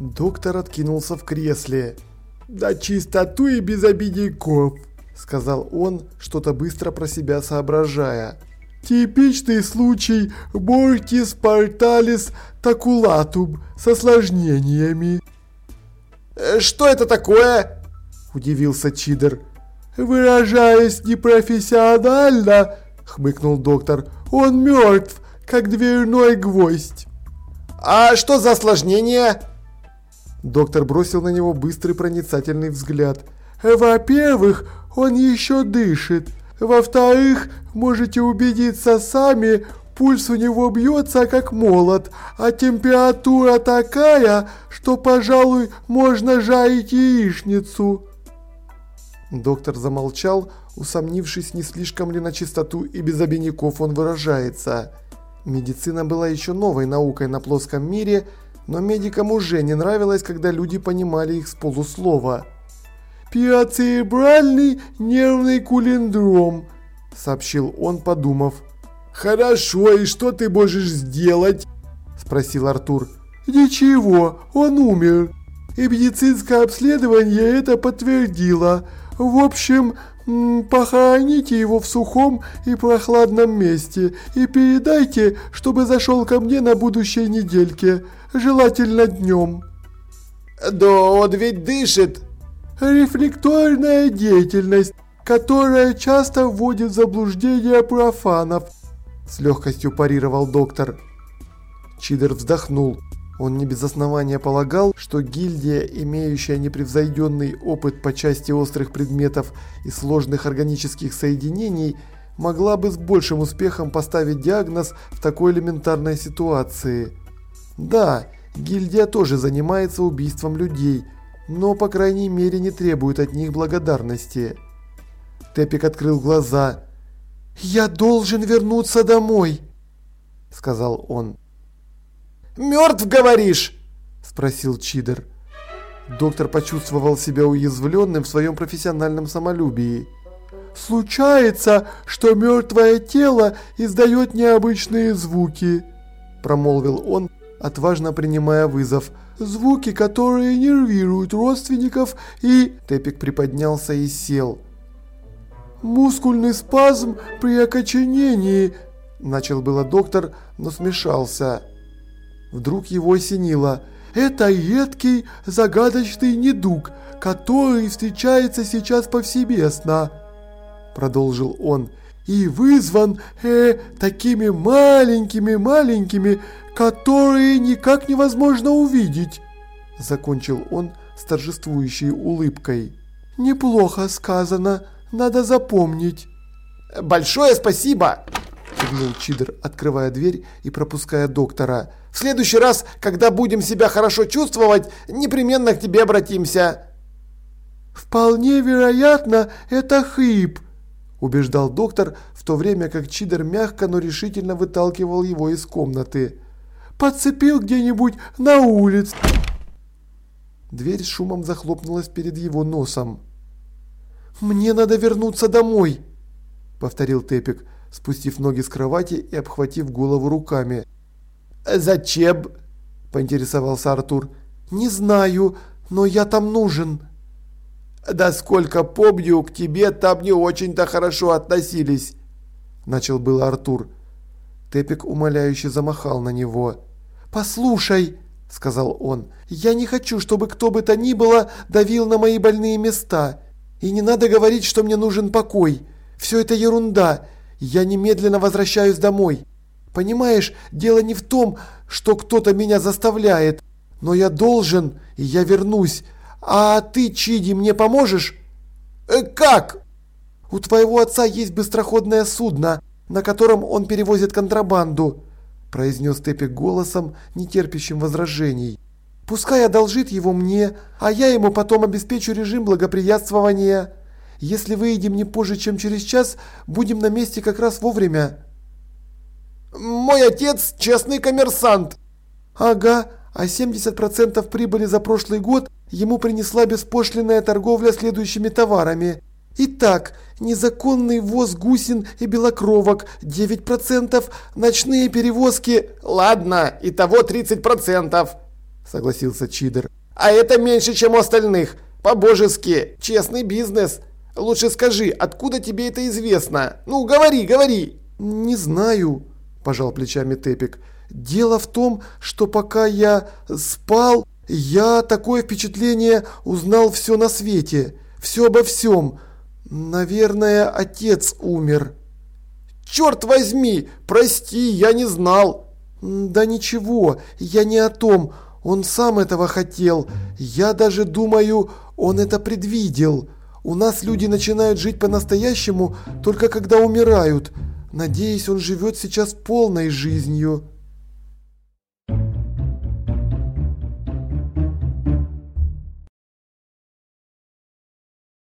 Доктор откинулся в кресле. «Да чистоту и без обидяков», – сказал он, что-то быстро про себя соображая. «Типичный случай Бортис порталис такулатум с осложнениями». «Э, «Что это такое?» – удивился Чидер. «Выражаясь непрофессионально», – хмыкнул доктор, – «он мертв, как дверной гвоздь». «А что за осложнения?» Доктор бросил на него быстрый проницательный взгляд. «Во-первых, он еще дышит. Во-вторых, можете убедиться сами, пульс у него бьется как молот, а температура такая, что, пожалуй, можно жарить яичницу». Доктор замолчал, усомнившись, не слишком ли на чистоту и без обиняков он выражается. Медицина была еще новой наукой на плоском мире – но медикам уже не нравилось, когда люди понимали их с полуслова. «Пиоцеребральный нервный кулиндром», – сообщил он, подумав. «Хорошо, и что ты можешь сделать?» – спросил Артур. «Ничего, он умер. И медицинское обследование это подтвердило. В общем, похороните его в сухом и прохладном месте и передайте, чтобы зашел ко мне на будущей недельке желательно днем. Да он ведь дышит. Рефлекторная деятельность, которая часто вводит в заблуждение профанов, с легкостью парировал доктор. Чидер вздохнул. Он не без основания полагал, что гильдия, имеющая непревзойденный опыт по части острых предметов и сложных органических соединений, могла бы с большим успехом поставить диагноз в такой элементарной ситуации. Да, гильдия тоже занимается убийством людей, но по крайней мере не требует от них благодарности. Тепик открыл глаза. «Я должен вернуться домой», – сказал он. «Мертв, говоришь?» – спросил Чидер. Доктор почувствовал себя уязвленным в своем профессиональном самолюбии. «Случается, что мертвое тело издает необычные звуки», – промолвил он, отважно принимая вызов. «Звуки, которые нервируют родственников и...» Тепик приподнялся и сел. «Мускульный спазм при окоченении...» Начал было доктор, но смешался. Вдруг его осенило. «Это едкий, загадочный недуг, который встречается сейчас повсеместно», продолжил он, «и вызван, э, такими маленькими-маленькими которые никак невозможно увидеть», – закончил он с торжествующей улыбкой. «Неплохо сказано, надо запомнить». «Большое спасибо!» – кивнул Чидер, открывая дверь и пропуская доктора. «В следующий раз, когда будем себя хорошо чувствовать, непременно к тебе обратимся». «Вполне вероятно, это хрип», – убеждал доктор, в то время как Чидер мягко, но решительно выталкивал его из комнаты подцепил где-нибудь на улице. Дверь с шумом захлопнулась перед его носом. «Мне надо вернуться домой», – повторил Тепик, спустив ноги с кровати и обхватив голову руками. «Зачем?» – поинтересовался Артур. «Не знаю, но я там нужен». «Да сколько помню, к тебе там не очень-то хорошо относились», – начал был Артур. Тепик умоляюще замахал на него. «Послушай», – сказал он, – «я не хочу, чтобы кто бы то ни было давил на мои больные места. И не надо говорить, что мне нужен покой. Все это ерунда. Я немедленно возвращаюсь домой. Понимаешь, дело не в том, что кто-то меня заставляет, но я должен, и я вернусь. А ты, Чиди, мне поможешь?» «Э, «Как?» «У твоего отца есть быстроходное судно» на котором он перевозит контрабанду», – произнес Тепик голосом, не терпящим возражений. «Пускай одолжит его мне, а я ему потом обеспечу режим благоприятствования. Если выйдем не позже, чем через час, будем на месте как раз вовремя». «Мой отец – честный коммерсант». «Ага, а 70% прибыли за прошлый год ему принесла беспошлинная торговля следующими товарами – Итак, незаконный ввоз гусин и белокровок 9%, ночные перевозки... Ладно, итого 30%, согласился Чидер. А это меньше, чем у остальных. По-божески, честный бизнес. Лучше скажи, откуда тебе это известно? Ну, говори, говори. Не знаю, пожал плечами Тепик. Дело в том, что пока я спал, я такое впечатление узнал все на свете. Все обо всем. Наверное, отец умер. Черт возьми, прости, я не знал. Да ничего, я не о том. Он сам этого хотел. Я даже думаю, он это предвидел. У нас люди начинают жить по-настоящему только когда умирают. Надеюсь, он живет сейчас полной жизнью.